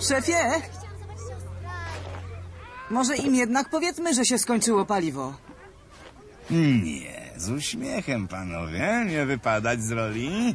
Szefie? Może im jednak powiedzmy, że się skończyło paliwo. Hmm. Nie, z uśmiechem, panowie, nie wypadać z roli.